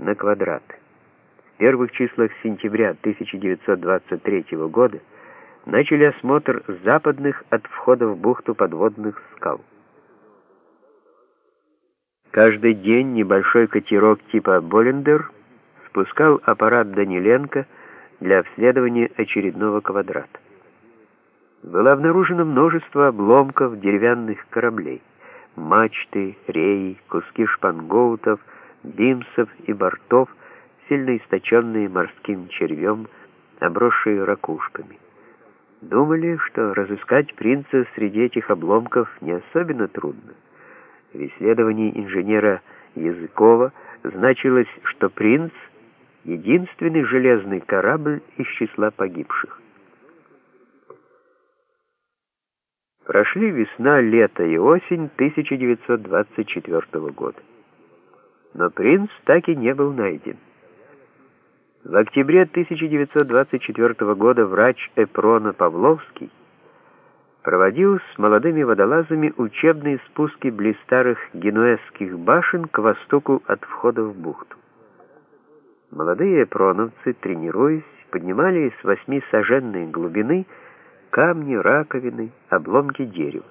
на квадрат. В первых числах сентября 1923 года начали осмотр западных от входа в бухту подводных скал. Каждый день небольшой катерок типа «Боллендер» спускал аппарат Даниленко для обследования очередного квадрата. Было обнаружено множество обломков деревянных кораблей, мачты, реи, куски шпангоутов, бимсов и бортов, сильно источенные морским червем, обросшие ракушками. Думали, что разыскать принца среди этих обломков не особенно трудно. В исследовании инженера Языкова значилось, что принц — единственный железный корабль из числа погибших. Прошли весна, лето и осень 1924 года. Но принц так и не был найден. В октябре 1924 года врач Эпрона Павловский проводил с молодыми водолазами учебные спуски близ старых генуэзских башен к востоку от входа в бухту. Молодые эпроновцы, тренируясь, поднимали с восьми саженной глубины камни, раковины, обломки дерева.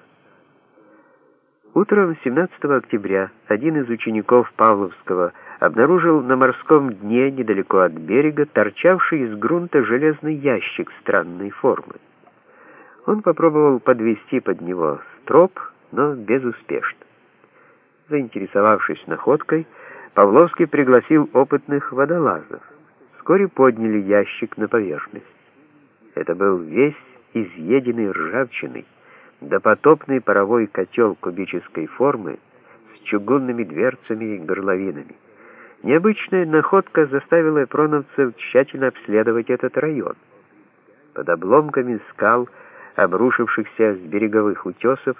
Утром 17 октября один из учеников Павловского обнаружил на морском дне, недалеко от берега, торчавший из грунта железный ящик странной формы. Он попробовал подвести под него строп, но безуспешно. Заинтересовавшись находкой, Павловский пригласил опытных водолазов. Вскоре подняли ящик на поверхность. Это был весь изъеденный ржавчиной, допотопный паровой котел кубической формы с чугунными дверцами и горловинами. Необычная находка заставила проновцев тщательно обследовать этот район. Под обломками скал обрушившихся с береговых утесов,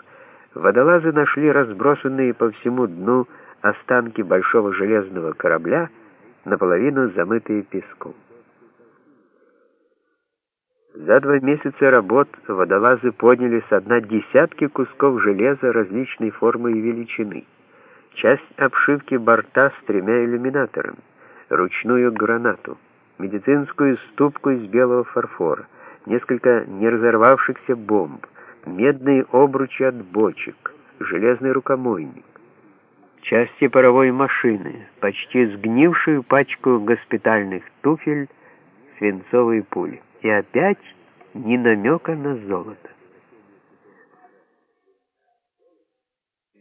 водолазы нашли разбросанные по всему дну останки большого железного корабля, наполовину замытые песком. За два месяца работ водолазы подняли с дна десятки кусков железа различной формы и величины, часть обшивки борта с тремя иллюминаторами, ручную гранату, медицинскую ступку из белого фарфора, несколько неразорвавшихся бомб, медные обручи от бочек, железный рукомойник, части паровой машины, почти сгнившую пачку госпитальных туфель, свинцовые пули. И опять ни намека на золото.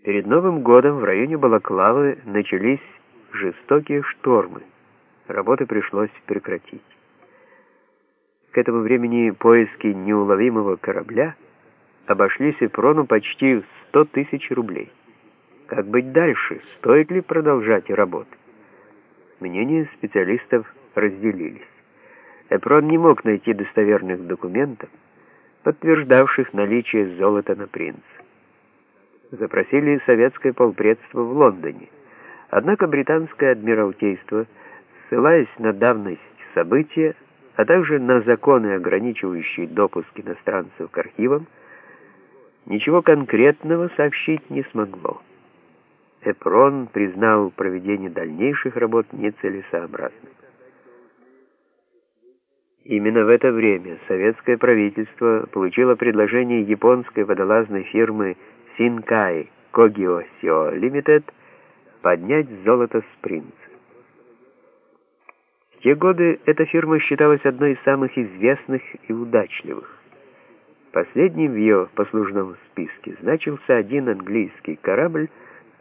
Перед Новым годом в районе Балаклавы начались жестокие штормы. Работы пришлось прекратить. К этому времени поиски неуловимого корабля обошлись Эпрону почти в 100 тысяч рублей. Как быть дальше? Стоит ли продолжать работу? Мнения специалистов разделились. Эпрон не мог найти достоверных документов, подтверждавших наличие золота на принце. Запросили советское полпредство в Лондоне. Однако британское адмиралтейство, ссылаясь на давность события, а также на законы, ограничивающие допуск иностранцев к архивам, ничего конкретного сообщить не смогло. Эпрон признал проведение дальнейших работ нецелесообразным. Именно в это время советское правительство получило предложение японской водолазной фирмы Синкай Когио Сио Лимитед поднять золото с принца. В те годы эта фирма считалась одной из самых известных и удачливых. Последним в ее послужном списке значился один английский корабль,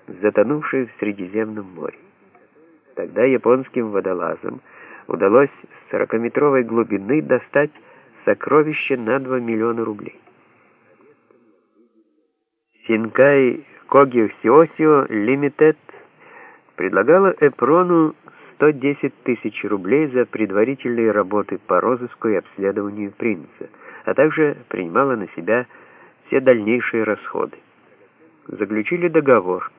затонувший в Средиземном море. Тогда японским водолазам удалось с 40-метровой глубины достать сокровище на 2 миллиона рублей. Синкай Когио Сиосио Лимитед предлагала Эпрону 110 тысяч рублей за предварительные работы по розыску и обследованию принца, а также принимала на себя все дальнейшие расходы. Заключили договор.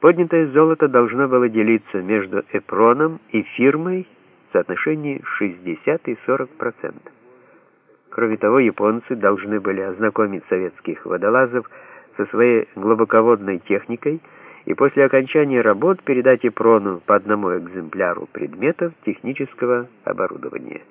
Поднятое золото должно было делиться между Эпроном и фирмой соотношении 60 и 40%. Кроме того, японцы должны были ознакомить советских водолазов со своей глубоководной техникой и после окончания работ передать Ипрону по одному экземпляру предметов технического оборудования.